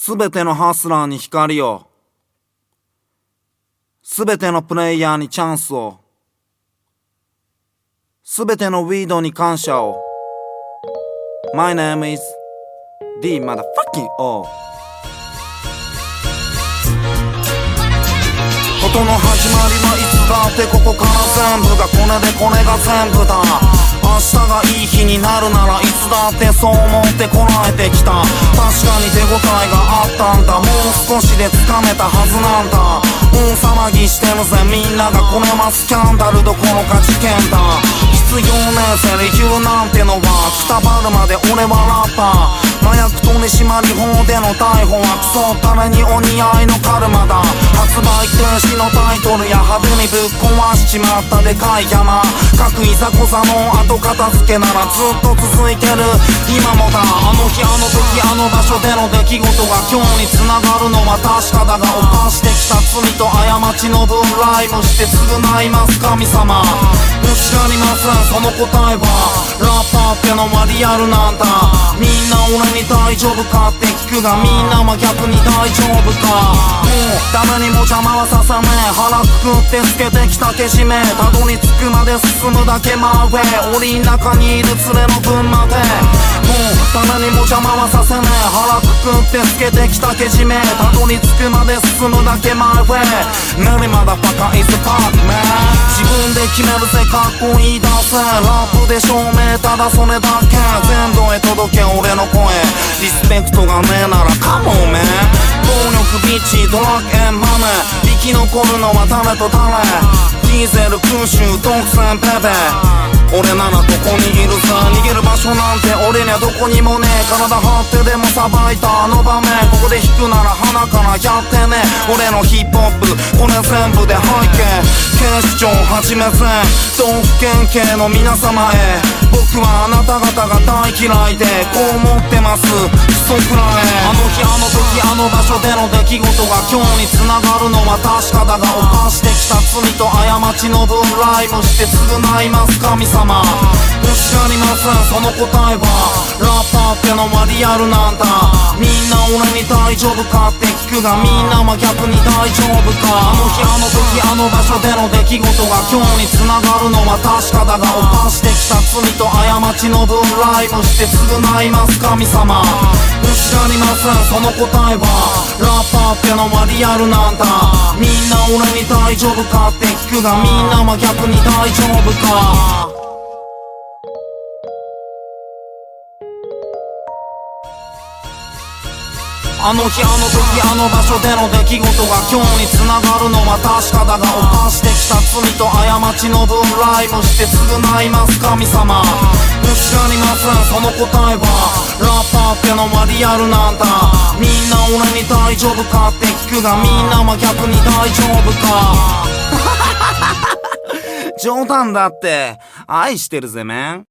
すべてのハスラーに光を。すべてのプレイヤーにチャンスを。すべてのウィードに感謝を。My name is D motherfucking O ことの始まりはいつだってここから全部がこれでこれが全部だ明日がいい日になるならいつだってそう思ってこらえてきた。確かに手応えがあったんだ。もう少しでつかめたはずなんだ。大騒ぎしてるぜ。みんながこねますキャンダルどころか事件だ。必要ねえセリフなんてのはくたばるまで俺はラッパー。麻薬取締法での逮捕はクソ誰にお似合いのカルマだ。発売停止のタイトルや派手にぶっ壊しちまったでかい山。各いざこざの後片付けならずっと続いてる。今もだ。あの日あの時あの場所での出来事が今日に繋がるのは確かだが犯してきた罪と過ちの分ライムして償います。神様。ぶつかりません。その答えは。ラッパってのはリアルなんだみんな俺に大丈夫かって聞くがみんなは逆に大丈夫か。もう誰にも邪魔はさせねえ腹くくってつけてきたけしめ。たどり着くまで進むだけ真上。檻の中にいる連れの分まで。もう誰にも邪魔はさせねえ腹くくってつけてきたけしめ。たどり着くまで進むだけ真上。練りまだバカイズパークメ自分で決めるぜかっこいいだぜラップで証明ただそれだけ全土へ届け俺の声リスペクトがねえならカモンメ暴力ビッチドラッグエンマネ生き残るのは誰と誰ディーゼル空襲独占ペペ俺ならここにいるさ逃げる場所なんて俺にはどこにもねえ。体張ってでもさばいた。あの場面ここで弾くなら鼻からやってね。俺のヒップホップこれ全部で背景警視庁はじめぜ道府県警の皆様へ。僕はあなた方が大嫌いでこう思ってます。クソくらい。の場所での出来事が今日に繋がるのは確かだが犯してきた罪と過ちの分ライムして償います神様。おっしゃりませんその答えはラッパーってのはリアルなんだ。みんな俺に大丈夫かって聞くがみんなは逆に大丈夫か？あの日あの時あの場所での出来事が今日に繋がるのは確かだが犯してきた罪と過ちの分ライムして償います神様。ぶつかりませんその答えはラッパーってのはリアルなんだ。みんな俺に大丈夫かって聞くがみんなは逆に大丈夫か？あの日あの時あの場所での出来事が今日に繋がるのは確かだが犯してきた罪と過ちの分ライムして償います神様。ぶつかりませんその答えはラッパーってのはリアルなんだ。みんな俺に大丈夫かって聞くがみんなは逆に大丈夫か。冗談だって。愛してるぜメン